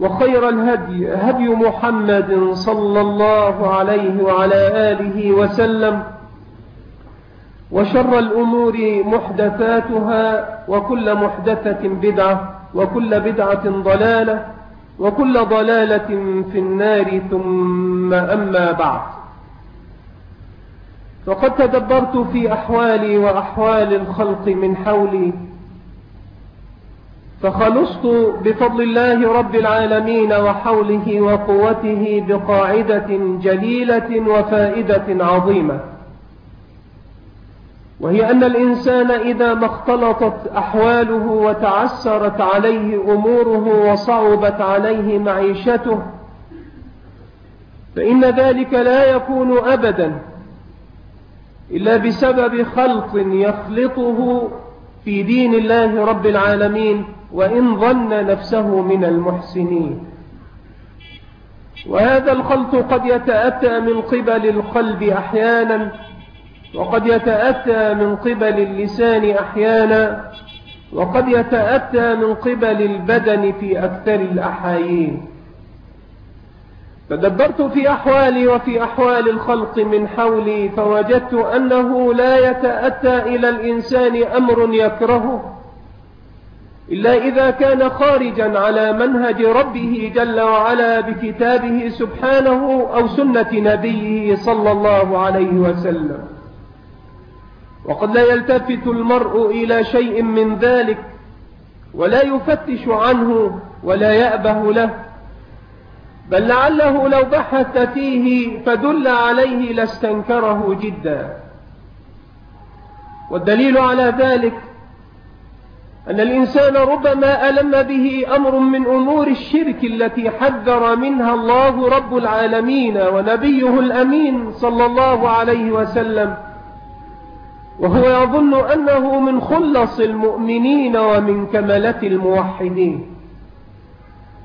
وخير الهدي هدي محمد صلى الله عليه وعلى آله وسلم. وشر الأمور محدثاتها وكل محدثة بدعة وكل بدعة ضلالة وكل ضلالة في النار ثم أما بعد. فقد تدبرت في أحوالي وأحوال الخلق من حولي فخلصت بفضل الله رب العالمين وحوله وقوته بقاعدة جليلة وفائدة عظيمة. وهي أن الإنسان إذا ما اختلطت أحواله وتعسرت عليه أموره وصعبت عليه معيشته فإن ذلك لا يكون أبدا إلا بسبب خلط يخلطه في دين الله رب العالمين وإن ظن نفسه من المحسنين. وهذا الخلط قد يتأتى من قبل القلب أحيانا وقد يتأتى من قبل اللسان أحيانا وقد يتأتى من قبل البدن في أكثر الأحايين. تدبرت في أحوالي وفي أحوال الخلق من حولي فوجدت أنه لا يتأتى إلى الإنسان أمر يكرهه إلا إذا كان خارجا على منهج ربه جل وعلا بكتابه سبحانه أو سنة نبيه صلى الله عليه وسلم. وقد لا يلتفت المرء إلى شيء من ذلك ولا يفتش عنه ولا يأبه له بل لعله لو بحث فيه فدل عليه لاستنكره جدا. والدليل على ذلك أن الإنسان ربما ألم به أمر من أمور الشرك التي حذر منها الله رب العالمين ونبيه الأمين صلى الله عليه وسلم. وهو يظن أنه من خلص المؤمنين ومن كملة الموحدين.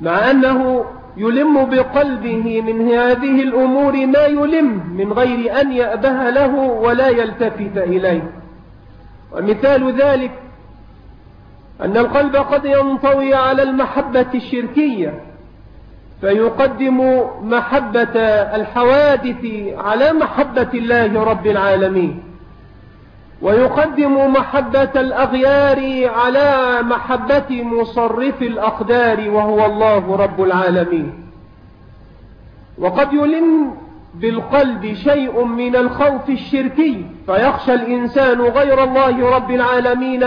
مع أنه يلم بقلبه من هذه الأمور ما يلم من غير أن يأبه له ولا يلتفت إليه. ومثال ذلك أن القلب قد ينطوي على المحبة الشركية فيقدم محبة الحوادث على محبة الله رب العالمين ويقدم محبة الأغيار على محبة مصرف الأقدار وهو الله رب العالمين. وقد يلم بالقلب شيء من الخوف الشركي فيخشى الإنسان غير الله رب العالمين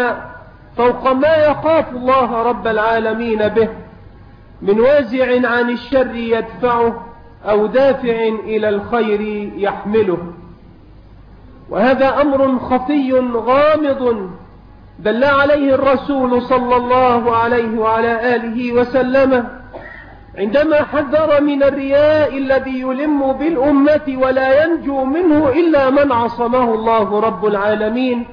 فوق ما يخاف الله رب العالمين به من وازع عن الشر يدفعه أو دافع إلى الخير يحمله. وهذا أمر خفي غامض دل عليه الرسول صلى الله عليه وعلى آله وسلم عندما حذر من الرياء الذي يلم بالأمة ولا ينجو منه إلا من عصمه الله رب العالمين.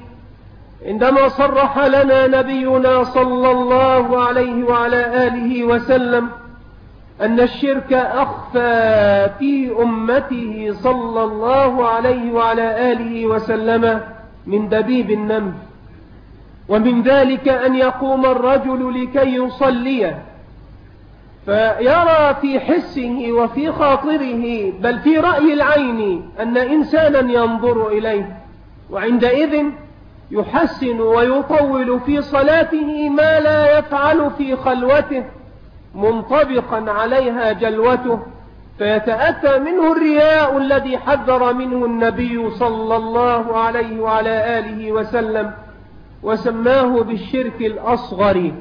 عندما صرح لنا نبينا صلى الله عليه وعلى آله وسلم أن الشرك أخفى في أمته صلى الله عليه وعلى آله وسلم من دبيب النمل. ومن ذلك أن يقوم الرجل لكي يصلي فيرى في حسه وفي خاطره بل في رأي العين أن إنسانا ينظر إليه. وعندئذ يحسن ويطول في صلاته ما لا يفعل في خلوته منطبقا عليها جلوته. فيتأتى منه الرياء الذي حذر منه النبي صلى الله عليه وعلى آله وسلم وسماه بالشرك الأصغر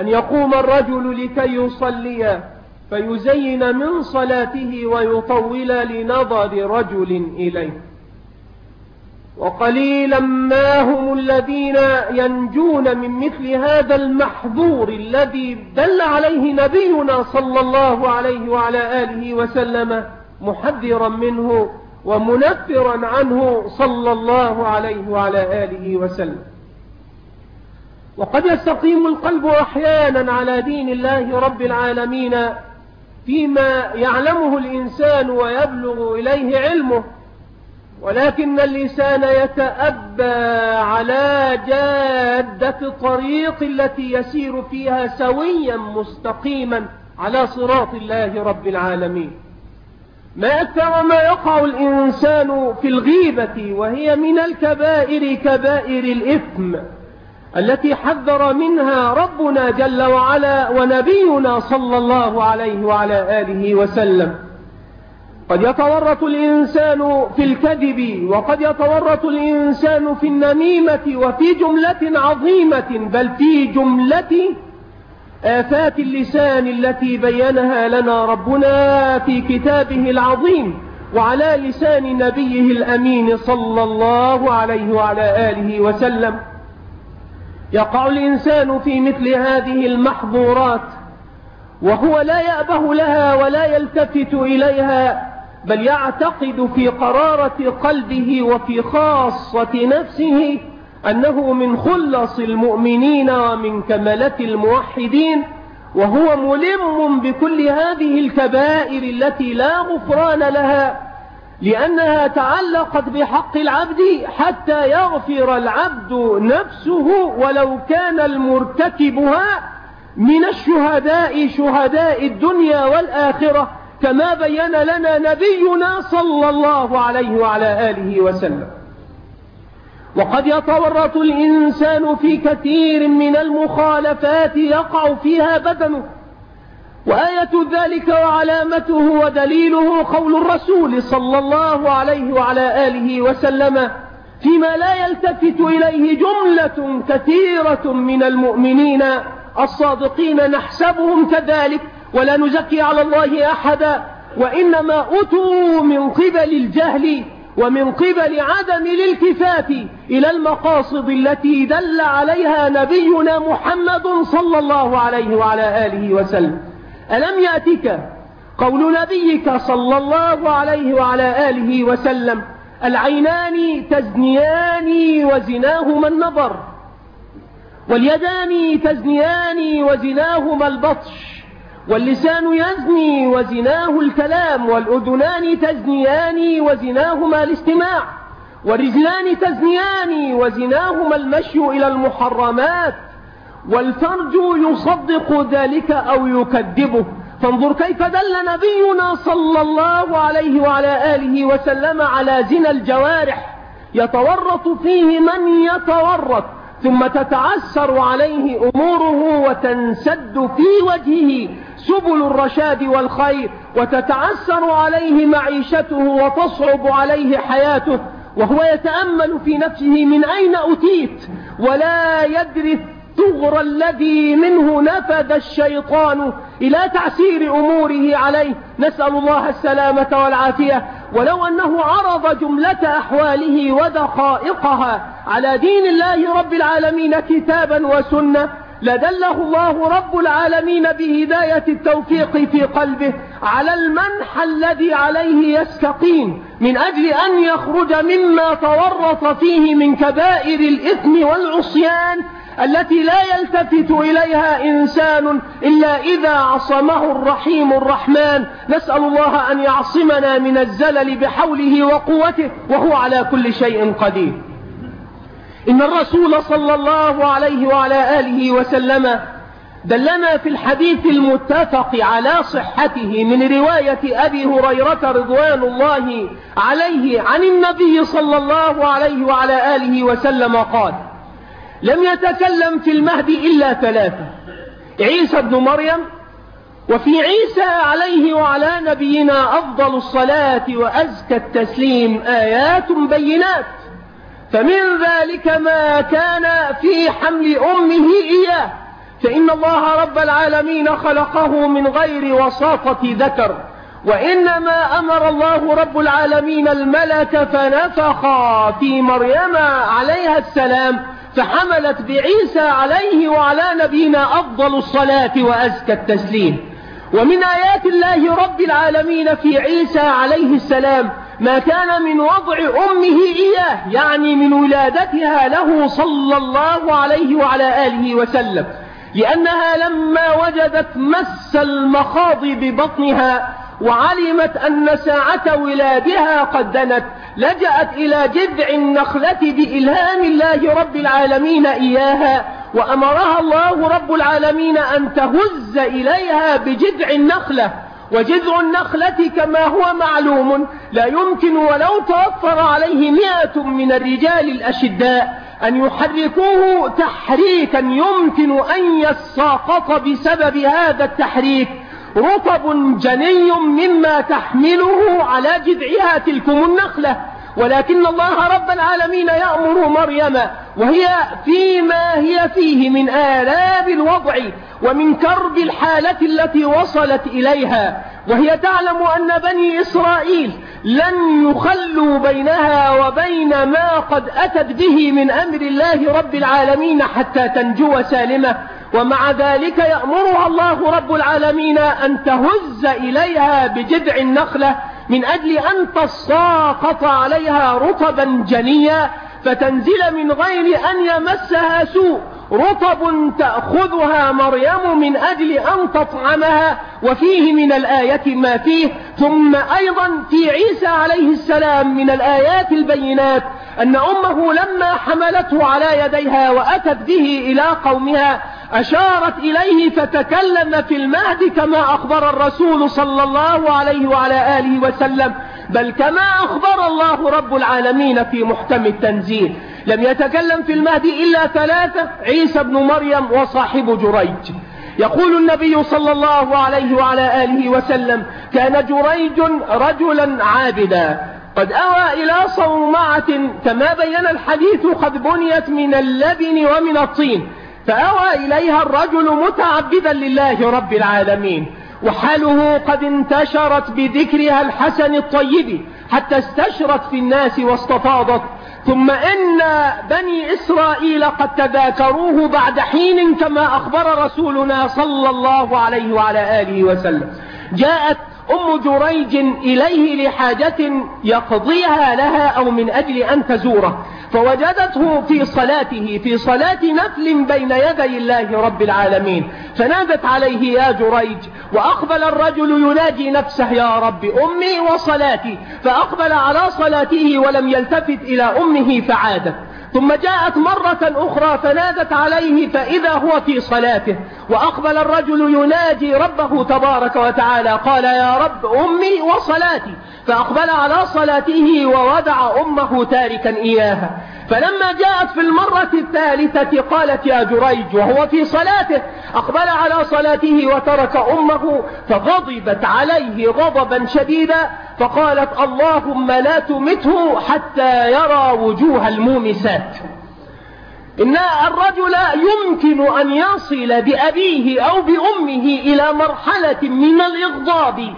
أن يقوم الرجل لكي يصلي فيزين من صلاته ويطول لنظر رجل إليه. وقليلا ما هم الذين ينجون من مثل هذا المحظور الذي دل عليه نبينا صلى الله عليه وعلى آله وسلم محذرا منه ومنفرا عنه صلى الله عليه وعلى آله وسلم. وقد يستقيم القلب أحيانا على دين الله رب العالمين فيما يعلمه الإنسان ويبلغ إليه علمه. ولكن اللسان يتأبى على جادة الطريق التي يسير فيها سويا مستقيما على صراط الله رب العالمين. ما أكثر ما يقع الإنسان في الغيبة وهي من الكبائر كبائر الإثم التي حذر منها ربنا جل وعلا ونبينا صلى الله عليه وعلى آله وسلم. قد يتورط الإنسان في الكذب وقد يتورط الإنسان في النميمة وفي جملة عظيمة بل في جملة آفات اللسان التي بينها لنا ربنا في كتابه العظيم وعلى لسان نبيه الأمين صلى الله عليه وعلى آله وسلم. يقع الإنسان في مثل هذه المحظورات وهو لا يأبه لها ولا يلتفت إليها بل يعتقد في قرارة قلبه وفي خاصة نفسه أنه من خلص المؤمنين ومن كملة الموحدين وهو ملم بكل هذه الكبائر التي لا غفران لها لأنها تعلقت بحق العبد حتى يغفر العبد نفسه ولو كان المرتكبها من الشهداء شهداء الدنيا والآخرة. كما بين لنا نبينا صلى الله عليه وعلى آله وسلم. وقد يتورط الإنسان في كثير من المخالفات يقع فيها بدنه وآية ذلك وعلامته ودليله قول الرسول صلى الله عليه وعلى آله وسلم فيما لا يلتفت إليه جملة كثيرة من المؤمنين الصادقين نحسبهم كذلك. ولا نزكي على الله أحدا وإنما أتوا من قبل الجهل ومن قبل عدم الالتفات إلى المقاصد التي دل عليها نبينا محمد صلى الله عليه وعلى آله وسلم. ألم يأتك قول نبيك صلى الله عليه وعلى آله وسلم؟ العينان تزنيان وزناهما النظر واليدان تزنيان وزناهما البطش. واللسان يزني وزناه الكلام والأذنان تزنيان وزناهما الاستماع والرجلان تزنيان وزناهما المشي إلى المحرمات والفرج يصدق ذلك أو يكذبه فانظر كيف دل نبينا صلى الله عليه وعلى آله وسلم على زنا الجوارح يتورط فيه من يتورط ثم تتعسر عليه أموره وتنسد في وجهه سبل الرشاد والخير وتتعسر عليه معيشته وتصعب عليه حياته وهو يتأمل في نفسه من أين أتيت ولا يدري الدغر الذي منه نفذ الشيطان إلى تعسير أموره عليه. نسأل الله السلامة والعافية. ولو أنه عرض جملة أحواله ودقائقها على دين الله رب العالمين كتابا وسنة لدله الله رب العالمين بهداية التوفيق في قلبه على المنح الذي عليه يستقيم من أجل أن يخرج مما تورط فيه من كبائر الإثم والعصيان التي لا يلتفت إليها إنسان إلا إذا عصمه الرحيم الرحمن. نسأل الله أن يعصمنا من الزلل بحوله وقوته وهو على كل شيء قدير. إن الرسول صلى الله عليه وعلى آله وسلم دلنا في الحديث المتفق على صحته من رواية أبي هريرة رضوان الله عليه عن النبي صلى الله عليه وعلى آله وسلم قال لم يتكلم في المهد إلا ثلاثة عيسى بن مريم وفي عيسى عليه وعلى نبينا أفضل الصلاة وأزكى التسليم آيات بينات فمن ذلك ما كان في حمل أمه إياه. فإن الله رب العالمين خلقه من غير وساطة ذكر. وإنما أمر الله رب العالمين الملك فنفخ في مريم عليها السلام فحملت بعيسى عليه وعلى نبينا أفضل الصلاة وأزكى التسليم. ومن آيات الله رب العالمين في عيسى عليه السلام ما كان من وضع أمه إياه يعني من ولادتها له صلى الله عليه وعلى آله وسلم لأنها لما وجدت مس المخاض ببطنها وعلمت أن ساعة ولادها قد دنت لجأت إلى جذع النخلة بإلهام الله رب العالمين إياها وأمرها الله رب العالمين أن تهز إليها بجذع النخلة. وجذع النخلة كما هو معلوم. لا يمكن ولو توفر عليه مئة من الرجال الأشداء أن يحركوه تحريكا يمكن أن يساقط بسبب هذا التحريك. رطب جني مما تحمله على جذعها تلكم النخلة. ولكن الله رب العالمين يأمر مريم وهي فيما هي فيه من آلاب الوضع ومن كرب الحالة التي وصلت إليها وهي تعلم أن بني إسرائيل لن يخلوا بينها وبين ما قد أتت به من أمر الله رب العالمين حتى تنجو سالمة ومع ذلك يأمرها الله رب العالمين أن تهز إليها بجذع النخلة من أجل أن تساقط عليها رطبا جنيا فتنزل من غير أن يمسها سوء. رطب تأخذها مريم من أجل أن تطعمها. وفيه من الآية ما فيه. ثم أيضا في عيسى عليه السلام من الآيات البينات أن أمه لما حملته على يديها وأتت به إلى قومها أشارت إليه فتكلم في المهد كما أخبر الرسول صلى الله عليه وعلى آله وسلم. بل كما أخبر الله رب العالمين في محكم التنزيل. لم يتكلم في المهد إلا ثلاثة عيسى بن مريم وصاحب جريج. يقول النبي صلى الله عليه وعلى آله وسلم كان جريج رجلا عابدا. قد أوى إلى صومعة كما بين الحديث قد بنيت من اللبن ومن الطين. فأوى إليها الرجل متعبدا لله رب العالمين. وحاله قد انتشرت بذكرها الحسن الطيب حتى استشرت في الناس واستفاضت. ثم إن بني إسرائيل قد تذاكروه بعد حين كما أخبر رسولنا صلى الله عليه وعلى آله وسلم. جاءت أم جريج إليه لحاجة يقضيها لها أو من أجل أن تزوره. فوجدته في صلاته في صلاة نفل بين يدي الله رب العالمين. فنادت عليه يا جريج وأقبل الرجل يناجي نفسه يا رب أمي وصلاتي. فأقبل على صلاته ولم يلتفت إلى أمه فعادت. ثم جاءت مرة أخرى فنادت عليه فإذا هو في صلاته وأقبل الرجل يناجي ربه تبارك وتعالى قال يا رب أمي وصلاتي. فأقبل على صلاته وودع أمه تاركا إياها. فلما جاءت في المرة الثالثة قالت يا جريج وهو في صلاته أقبل على صلاته وترك أمه فغضبت عليه غضبا شديدا فقالت اللهم لا تمته حتى يرى وجوه المومسات. إن الرجل يمكن أن يصل بأبيه أو بأمه إلى مرحلة من الإغضاب.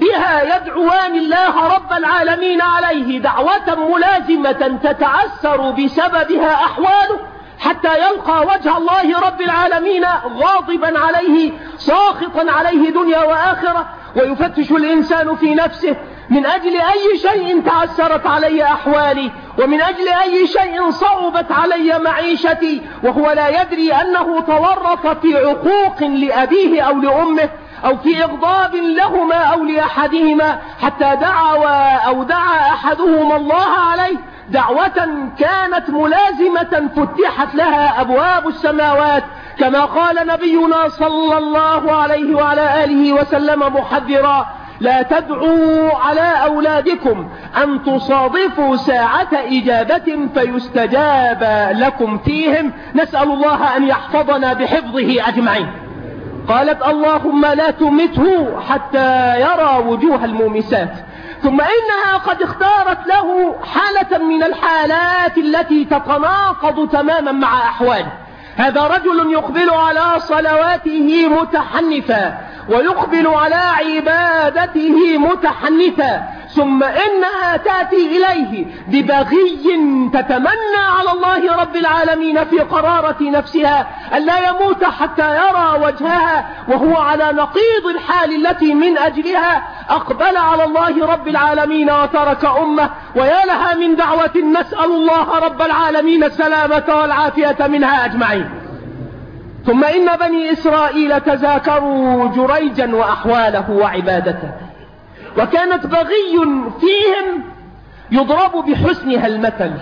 بها يدعوان الله رب العالمين عليه دعوة ملازمة تتعسر بسببها أحواله حتى يلقى وجه الله رب العالمين غاضبا عليه ساخطا عليه دنيا وآخرة ويفتش الإنسان في نفسه من أجل أي شيء تعسرت علي أحوالي ومن أجل أي شيء صعبت علي معيشتي وهو لا يدري أنه تورط في عقوق لأبيه أو لأمه أو في إغضاب لهما أو لأحدهما حتى دعوا أو دعا أحدهما الله عليه. دعوة كانت ملازمة فتحت لها أبواب السماوات كما قال نبينا صلى الله عليه وعلى آله وسلم محذرا لا تدعوا على أولادكم أن تصادفوا ساعة إجابة فيستجاب لكم فيهم. نسأل الله أن يحفظنا بحفظه أجمعين. قالت اللهم لا تمته حتى يرى وجوه المومسات. ثم إنها قد اختارت له حالة من الحالات التي تتناقض تماما مع أحواله هذا رجل يقبل على صلواته متحنفا ويقبل على عبادته متحنثا ثم إنها تأتي إليه ببغي تتمنى على الله رب العالمين في قرارة نفسها أن لا يموت حتى يرى وجهها وهو على نقيض الحال التي من أجلها. أقبل على الله رب العالمين وترك أمة ويا لها من دعوة نسأل الله رب العالمين السلامة والعافية منها أجمعين. ثم إن بني إسرائيل تذاكروا جريجا وأحواله وعبادته. وكانت بغي فيهم يضرب بحسنها المثل.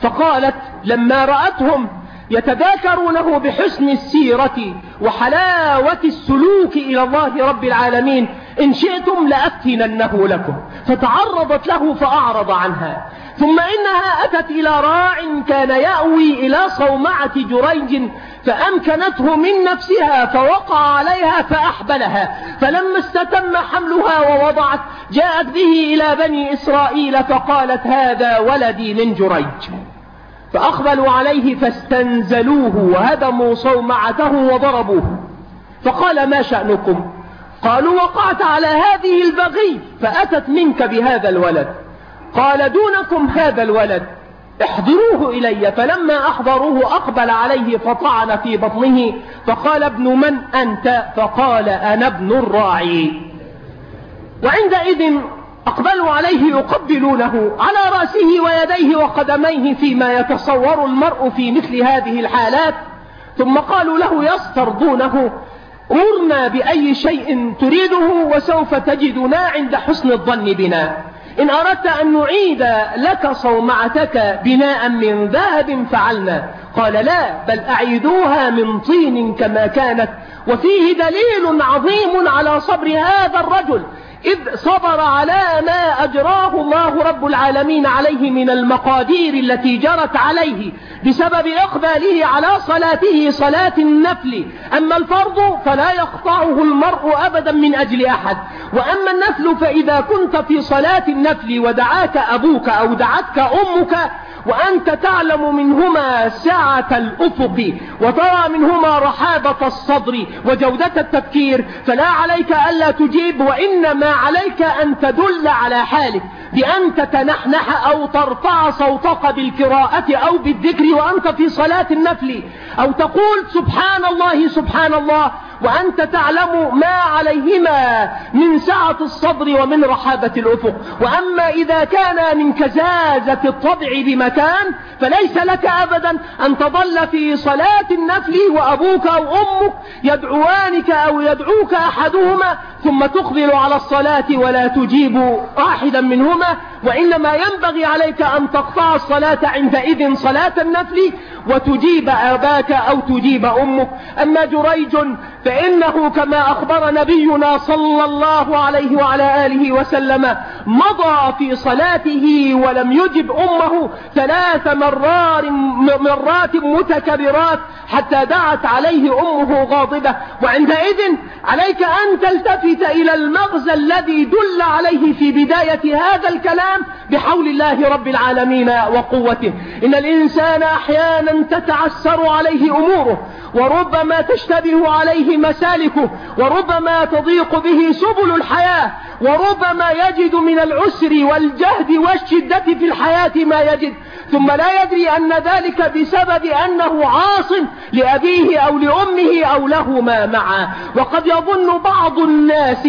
فقالت لما رأتهم يتذاكرونه بحسن السيرة وحلاوة السلوك إلى الله رب العالمين إن شئتم لأفتننه لكم. فتعرضت له فأعرض عنها. ثم إنها أتت إلى راع كان يأوي إلى صومعة جريج فأمكنته من نفسها فوقع عليها فأحبلها فلما استتم حملها ووضعت جاءت به إلى بني إسرائيل فقالت هذا ولدي من جريج. فأقبلوا عليه فاستنزلوه وهدموا صومعته وضربوه. فقال ما شأنكم؟ قالوا وقعت على هذه البغي فأتت منك بهذا الولد. قال دونكم هذا الولد. احضروه إلي. فلما أحضروه أقبل عليه فطعن في بطنه. فقال ابن من أنت؟ فقال أنا ابن الراعي. وعندئذ أقبلوا عليه يقبلونه على رأسه ويديه وقدميه فيما يتصور المرء في مثل هذه الحالات. ثم قالوا له يسترضونه. مرنا بأي شيء تريده وسوف تجدنا عند حسن الظن بنا. إن أردت أن نعيد لك صومعتك بناء من ذهب فعلنا. قال لا بل أعيدوها من طين كما كانت. وفيه دليل عظيم على صبر هذا الرجل. إذ صبر على ما أجراه الله رب العالمين عليه من المقادير التي جرت عليه بسبب إقباله على صلاته صلاة النفل. أما الفرض فلا يقطعه المرء أبدا من أجل أحد. وأما النفل فإذا كنت في صلاة النفل ودعاك أبوك أو دعتك أمك وأنت تعلم منهما سعة الأفق وترى منهما رحابة الصدر وجودة التفكير فلا عليك ألا تجيب وإنما عليك أن تدل على حالك بأن تتنحنح أو ترفع صوتك بالقراءة أو بالذكر وأنت في صلاة النفل أو تقول سبحان الله سبحان الله وأنت تعلم ما عليهما من سعة الصدر ومن رحابة الأفق. وأما إذا كان من كزازة الطبع بمكان فليس لك أبدا أن تظل في صلاة النفل وأبوك أو أمك يدعوانك أو يدعوك أحدهما ثم تقبل على الصلاة ولا تجيب واحدا منهما وإنما ينبغي عليك أن تقطع الصلاة عندئذ صلاة النفل وتجيب أباك أو تجيب أمك. أما جريج فإنه كما أخبر نبينا صلى الله عليه وعلى آله وسلم مضى في صلاته ولم يجب أمه ثلاث مرات مرات متكررات حتى دعت عليه أمه غاضبة. وعندئذ عليك أن تلتفت إلى المغزى الذي دل عليه في بداية هذا الكلام بحول الله رب العالمين وقوته. إن الإنسان أحيانا تتعسر عليه أموره وربما تشتبه عليه مسالكه وربما تضيق به سبل الحياة وربما يجد من العسر والجهد والشدة في الحياة ما يجد. ثم لا يدري أن ذلك بسبب أنه عاص لأبيه أو لأمه أو لهما معا وقد يظن بعض الناس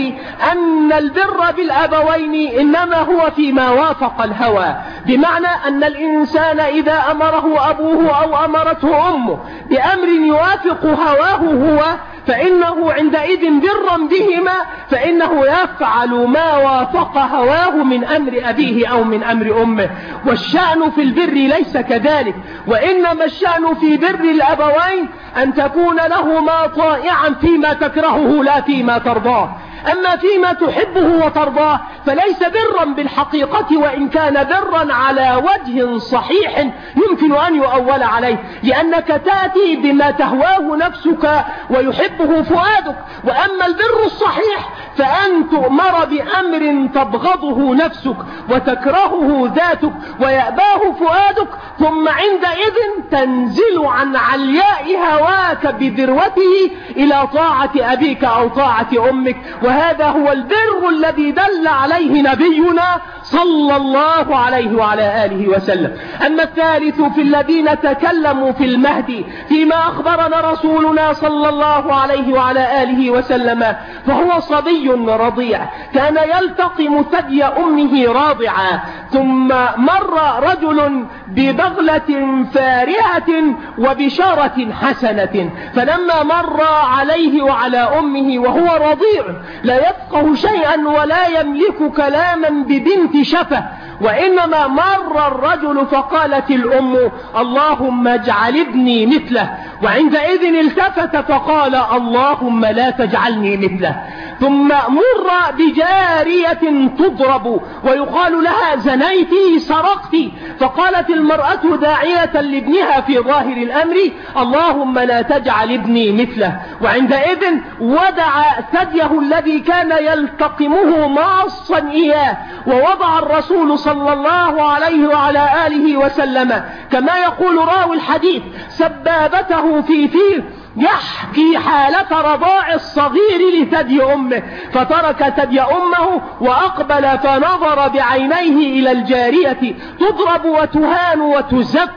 أن البر بالأبوين إنما هو فيما وافق الهوى. بمعنى أن الإنسان إذا أمره أبوه أو أمرته أمه بأمر يوافق هواه هو فإنه عندئذ برا بهما فإنه يفعل ما وافق هواه من أمر أبيه أو من أمر أمه. والشأن في البر ليس كذلك. وإنما الشأن في بر الأبوين أن تكون لهما طائعا فيما تكرهه لا فيما ترضاه. أما فيما تحبه وترضاه فليس برا بالحقيقة وإن كان برا على وجه صحيح يمكن أن يؤول عليه لأنك تأتي بما تهواه نفسك ويحبه فؤادك وأما البر الصحيح فأن تؤمر بأمر تبغضه نفسك وتكرهه ذاتك ويأباه فؤادك ثم عندئذ تنزل عن علياء هواك بذروته إلى طاعة أبيك أو طاعة أمك وهذا هو البر الذي دل عليه نبينا صلى الله عليه وعلى آله وسلم. أما الثالث في الذين تكلموا في المهدي فيما أخبرنا رسولنا صلى الله عليه وعلى آله وسلم فهو صبي رضيع. كان يلتقم ثدي أمه راضعا ثم مر رجل ببغلة فارهة وبشارة حسنة. فلما مر عليه وعلى أمه وهو رضيع لا يفقه شيئا ولا يملك كلاما ببنت شفة وإنما مر الرجل فقالت الأم اللهم اجعل ابني مثله. وعندئذ التفت فقال اللهم لا تجعلني مثله. ثم مر بجارية تضرب ويقال لها زنيتي سرقتي فقالت المرأة داعية لابنها في ظاهر الأمر اللهم لا تجعل ابني مثله. وعندئذ ودع ثديه الذي كان يلتقمه ماصا إياه ووضع الرسول صلى الله عليه وعلى آله وسلم. كما يقول راوي الحديث سبابته في فيه يحكي حالة رضاع الصغير لثدي أمه. فترك ثدي أمه وأقبل فنظر بعينيه إلى الجارية تضرب وتهان وتزف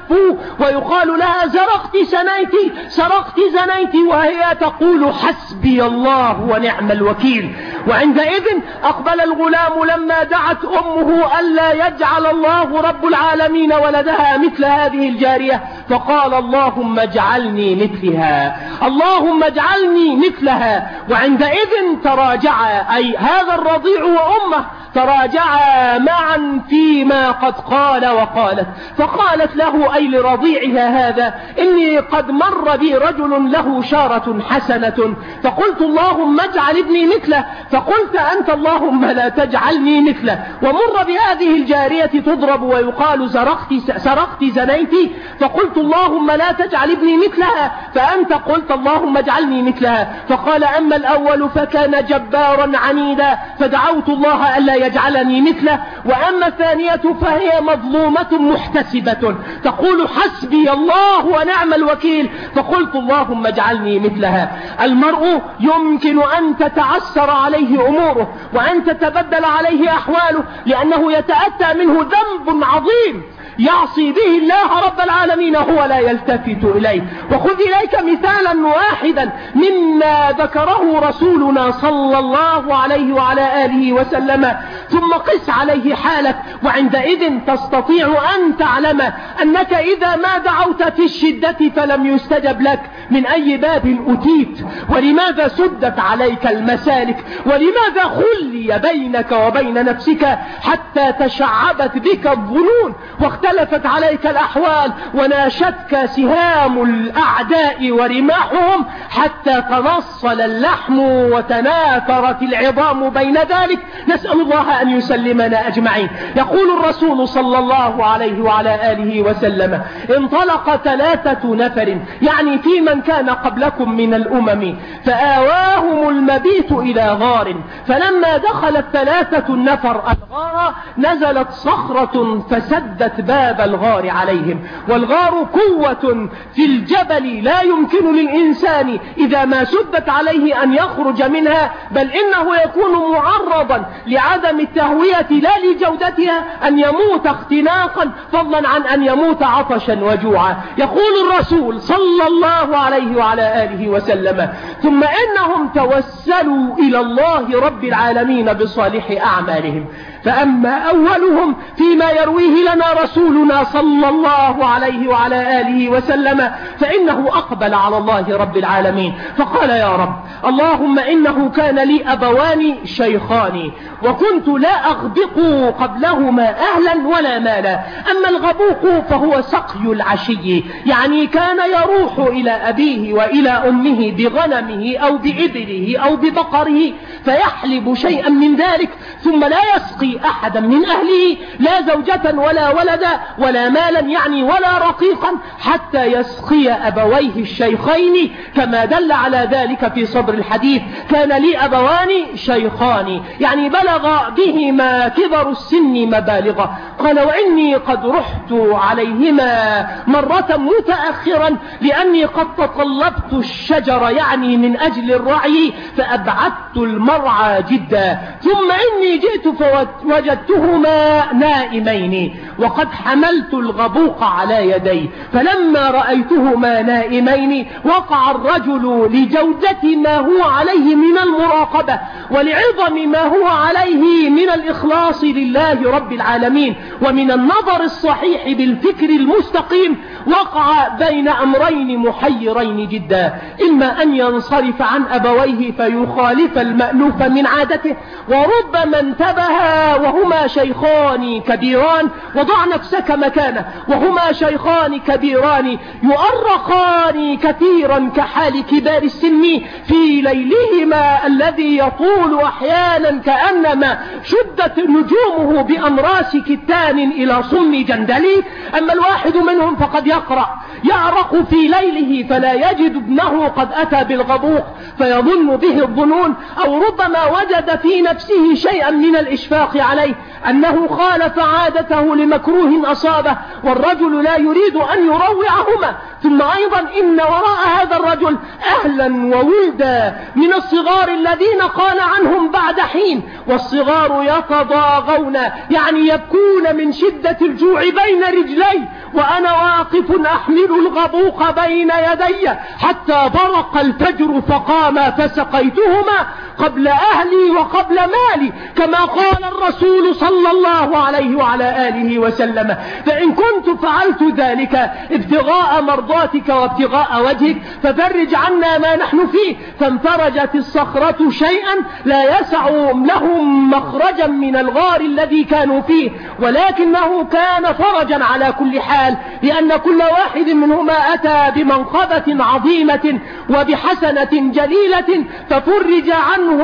ويقال لها زرقت سنيت سرقت زنيت وهي تقول حسبي الله ونعم الوكيل. وعندئذ أقبل الغلام لما دعت أمه ألا يجعل الله رب العالمين ولدها مثل هذه الجارية فقال اللهم اجعلني مثلها اللهم اجعلني مثلها. وعندئذ تراجعا أي هذا الرضيع وأمه تراجعا معا فيما قد قال وقالت. فقالت له أي لرضيعها هذا؟ إني قد مر بي رجل له شارة حسنة. فقلت اللهم اجعل ابني مثله. فقلت أنت اللهم لا تجعلني مثله. ومر بهذه الجارية تضرب ويقال سرقت, سرقت زنيتي. فقلت اللهم لا تجعل ابني مثلها. فأنت قلت اللهم اجعلني مثلها. فقال أما الأول فكان جبارا عنيدا. فدعوت الله ألا يجعلني مثله. وأما الثانية فهي مظلومة محتسبة. تقول حسبي الله ونعم الوكيل. فقلت اللهم اجعلني مثلها. المرء يمكن أن تتعسر عليه أموره وأن تتبدل عليه أحواله لأنه يتأتى منه ذنب عظيم يعصي به الله رب العالمين هو لا يلتفت إليه. وخذ إليك مثالا واحدا مما ذكره رسولنا صلى الله عليه وعلى آله وسلم. ثم قس عليه حالك وعندئذ تستطيع أن تعلم أنك إذا ما دعوت في الشدة فلم يستجب لك. من أي باب أتيت؟ ولماذا سدت عليك المسالك؟ ولماذا خلي بينك وبين نفسك حتى تشعبت بك الظنون واختلفت عليك الأحوال وناشتك سهام الأعداء ورماحهم حتى تنصل اللحم وتناثرت العظام بين ذلك؟ نسأل الله أن يسلمنا أجمعين. يقول الرسول صلى الله عليه وعلى آله وسلم انطلق ثلاثة نفر يعني في من كان قبلكم من الأمم فآواهم المبيت إلى غار فلما دخل الثلاثة النفر الغار نزلت صخرة فسدت باب الغار عليهم. والغار قوة في الجبل لا يمكن للإنسان إذا ما سدت عليه أن يخرج منها بل إنه يكون معرضا لعدم التهوية لا لجودتها أن يموت اختناقا فضلا عن أن يموت عطشا وجوعا. يقول الرسول صلى الله عليه وعلى آله وسلم ثم إنهم توسلوا إلى الله رب العالمين بصالح أعمالهم. فأما أولهم فيما يرويه لنا رسولنا صلى الله عليه وعلى آله وسلم فإنه أقبل على الله رب العالمين. فقال يا رب اللهم إنه كان لي أبوان شيخان وكنت لا أغبق قبلهما أهلا ولا مالا. أما الغبوق فهو سقي العشي يعني كان يروح إلى أبيه وإلى أمه بغنمه أو بإبله أو ببقره فيحلب شيئا من ذلك ثم لا يسقي أحدا من أهله لا زوجة ولا ولدا ولا مالا يعني ولا رقيقا حتى يسقي أبويه الشيخين كما دل على ذلك في صدر الحديث. كان لي أبوان شيخان يعني بلغ بهما كبر السن مبالغة. قال وإني قد رحت عليهما مرة متأخرا لأني قد تطلبت الشجر يعني من أجل الرعي فأبعدت المرعى جدا. ثم إني جئت فوجدتهما نائمين. وقد حملت الغبوق على يدي. فلما رأيتهما نائمين وقع الرجل لجودة ما هو عليه من المراقبة ولعظم ما هو عليه من الإخلاص لله رب العالمين. ومن النظر الصحيح بالفكر المستقيم وقع بين أمرين محيرين جدا. إما أن ينصرف عن أبويه فيخالف المألوف من عادته وربما انتبه وهما شيخان كبيران وضع نفسك مكانه وهما شيخان كبيران يؤرقان كثيرا كحال كبار السن في ليلهما الذي يطول أحيانا كأنما شدت نجومه بأمراس كتان إلى صم جندلي أما الواحد منهم فقد يقرأ يعرق في ليله فلا يجد ابنه قد أتى بالغبوق فيظن به الظنون أو ربما وجد في نفسه شيئا من الإشفاق عليه أنه خالف عادته لمكروه أصابه والرجل لا يريد أن يروعهما. ثم أيضا إن وراء هذا الرجل أهلا وولدا من الصغار الذين قال عنهم بعد حين والصغار يتضاغون يعني يبكون من شدة الجوع بين رجلي وأنا واقف أحمل الغبوق بين يدي حتى برق الفجر فقام فسقيتهما. قبل أهلي وقبل مالي كما قال الرسول صلى الله عليه وعلى آله وسلم. فإن كنت فعلت ذلك ابتغاء مرضاتك وابتغاء وجهك ففرج عنا ما نحن فيه. فانفرجت الصخرة شيئا لا يسع لهم مخرجا من الغار الذي كانوا فيه ولكنه كان فرجا على كل حال لأن كل واحد منهما أتى بمنقبة عظيمة وبحسنة جليلة ففرج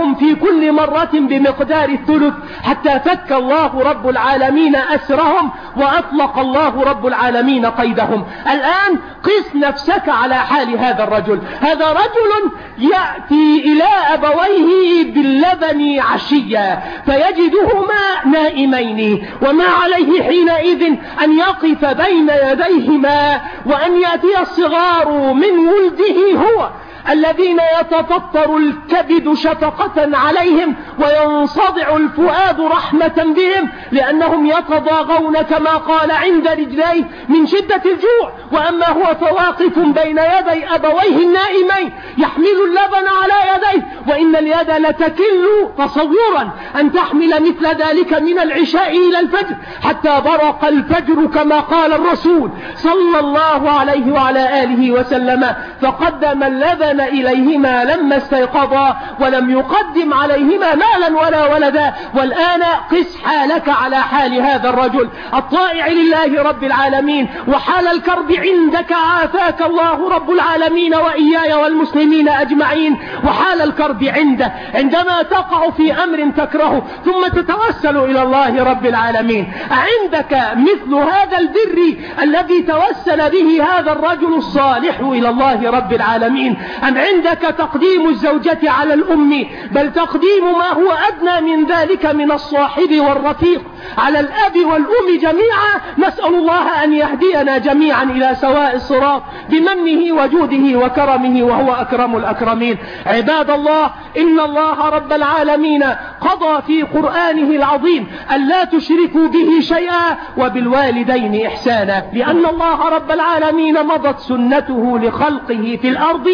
عنهم في كل مرة بمقدار الثلث حتى فك الله رب العالمين أسرهم وأطلق الله رب العالمين قيدهم. الآن قس نفسك على حال هذا الرجل. هذا رجل يأتي إلى أبويه باللبن عشيا فيجدهما نائمين وما عليه حينئذ أن يقف بين يديهما وأن يأتي الصغار من ولده هو. الذين يتفطر الكبد شفقة عليهم وينصدع الفؤاد رحمة بهم لأنهم يتضاغون كما قال عند رجليه من شدة الجوع. وأما هو فواقف بين يدي أبويه النائمين يحمل اللبن على يديه وإن اليد لتكل تصورا أن تحمل مثل ذلك من العشاء إلى الفجر حتى برق الفجر كما قال الرسول صلى الله عليه وعلى آله وسلم فقدم اللبن إليهما لما استيقظا ولم يقدم عليهما مالا ولا ولدا والآن قس حالك على حال هذا الرجل الطائع لله رب العالمين وحال الكرب عندك عافاك الله رب العالمين وإياي والمسلمين أجمعين وحال الكرب عنده عندما تقع في أمر تكرهه ثم تتوسل إلى الله رب العالمين. عندك مثل هذا البر الذي توسل به هذا الرجل الصالح إلى الله رب العالمين. أم عندك تقديم الزوجة على الأم؟ بل تقديم ما هو أدنى من ذلك من الصاحب والرفيق. على الأب والأم جميعا نسأل الله أن يهدينا جميعا إلى سواء الصراط بمنه وجوده وكرمه وهو أكرم الأكرمين. عباد الله إن الله رب العالمين قضى في قرآنه العظيم أن لا تشركوا به شيئا وبالوالدين إحسانا لأن الله رب العالمين مضت سنته لخلقه في الأرض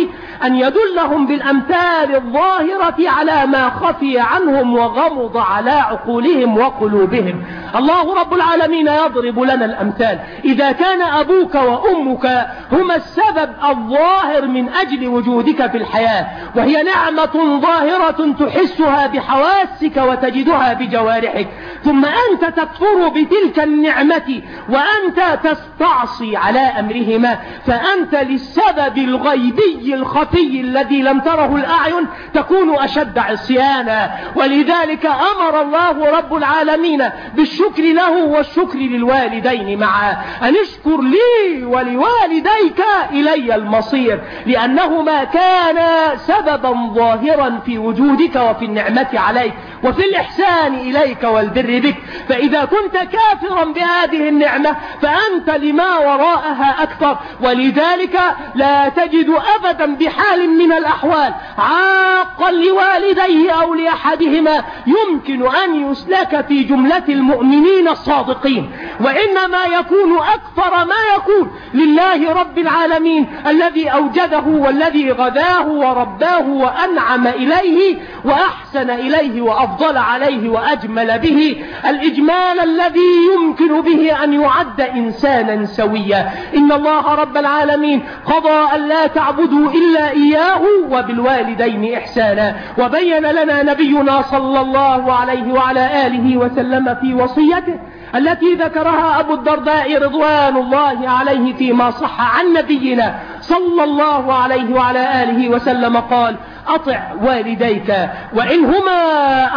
أن يدلهم بالأمثال الظاهرة على ما خفي عنهم وغمض على عقولهم وقلوبهم. الله رب العالمين يضرب لنا الأمثال. إذا كان أبوك وأمك هما السبب الظاهر من أجل وجودك في الحياة وهي نعمة ظاهرة تحسها بحواسك وتجدها بجوارحك ثم أنت تكفر بتلك النعمة وأنت تستعصي على أمرهما فأنت للسبب الغيبي الخفي الذي لم تره الأعين تكون أشد عصيانا. ولذلك أمر الله رب العالمين بالشكر له والشكر للوالدين معا أن اشكر لي ولوالديك إلي المصير لأنهما كانا سببا ظاهرا في وجودك وفي النعمة عليك وفي الإحسان إليك والبر بك. فإذا كنت كافرا بهذه النعمة فأنت لما وراءها أكثر. ولذلك لا تجد أبدا بحال من الأحوال عاقا لوالديه أو لأحدهما يمكن أن يسلك في جملة المؤمنين الصادقين. وإنما يكون أكثر ما يكون لله رب العالمين الذي أوجده والذي غذاه ورباه وأنعم إليه وأحسن إليه وأفضل عليه وأجمل به. الإجمال الذي يمكن به أن يعد إنسانا سويا. إن الله رب العالمين قضى أن لا تعبدوا إلا إياه وبالوالدين إحسانا. وبين لنا نبينا صلى الله عليه وعلى آله وسلم في وصيته التي ذكرها أبو الدرداء رضوان الله عليه فيما صح عن نبينا صلى الله عليه وعلى آله وسلم قال أطع والديك وإنهما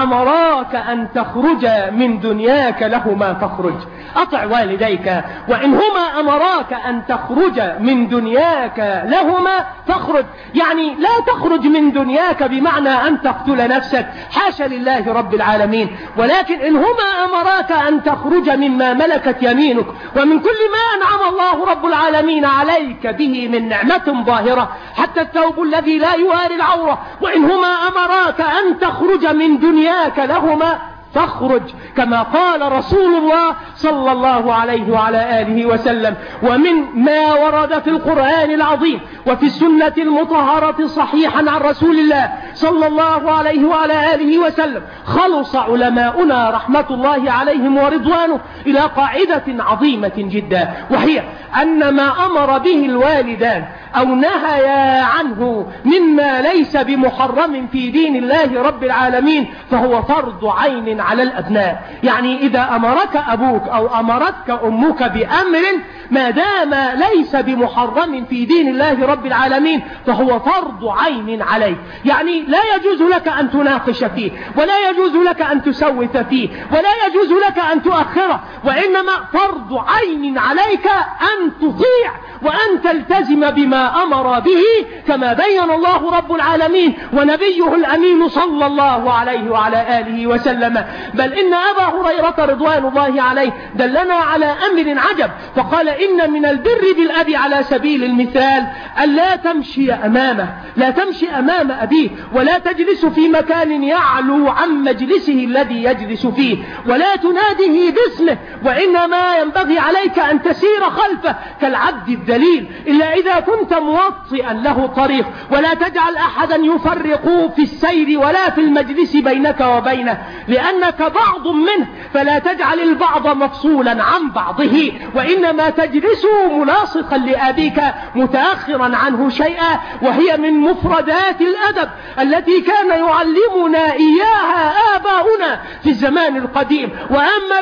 أمراك أن تخرج من دنياك لهما فاخرج. أطع والديك وإنهما أمراك أن تخرج من دنياك لهما فاخرج. يعني لا تخرج من دنياك بمعنى أن تقتل نفسك. حاشا لله رب العالمين. ولكن إنهما أمراك أن تخرج مما ملكت يمينك ومن كل ما أنعم الله رب العالمين عليك به من نعمة ظاهرة. حتى الثوب الذي لا يواري العورة وإنهما أمراك أن تخرج من دنياك لهما فاخرج كما قال رسول الله صلى الله عليه وعلى آله وسلم. ومن ما ورد في القرآن العظيم وفي السنة المطهرة صحيحا عن رسول الله صلى الله عليه وعلى آله وسلم خلص علماؤنا رحمة الله عليهم ورضوانه إلى قاعدة عظيمة جدا وهي أن ما أمر به الوالدان أو نهيا عنه مما ليس بمحرم في دين الله رب العالمين فهو فرض عين على الأبناء. يعني إذا أمرك أبوك أو أمرتك أمك بأمر ما دام ليس بمحرم في دين الله رب العالمين فهو فرض عين عليك. يعني لا يجوز لك أن تناقش فيه ولا يجوز لك أن تسوف فيه ولا يجوز لك أن تؤخره وإنما فرض عين عليك أن تطيع وأن تلتزم بما أمر به كما بين الله رب العالمين ونبيه الأمين صلى الله عليه وعلى آله وسلم. بل إن أبا هريرة رضوان الله عليه دلنا على أمر عجب فقال إن من البر بالأب على سبيل المثال أن لا تمشي أمامه لا تمشي أمام أبيه ولا تجلس في مكان يعلو عن مجلسه الذي يجلس فيه ولا تناديه باسمه وإنما ينبغي عليك أن تسير خلفه كالعبد الدليل إلا إذا كنت موطئا له طريق ولا تجعل أحدا يفرق في السير ولا في المجلس بينك وبينه لأنك بعض منه فلا تجعل البعض مفصولا عن بعضه وإنما تجلس ملاصقا لأبيك متأخرا عنه شيئا وهي من مفردات الأدب التي كان يعلمنا إياها آباؤنا في الزمان القديم. وأما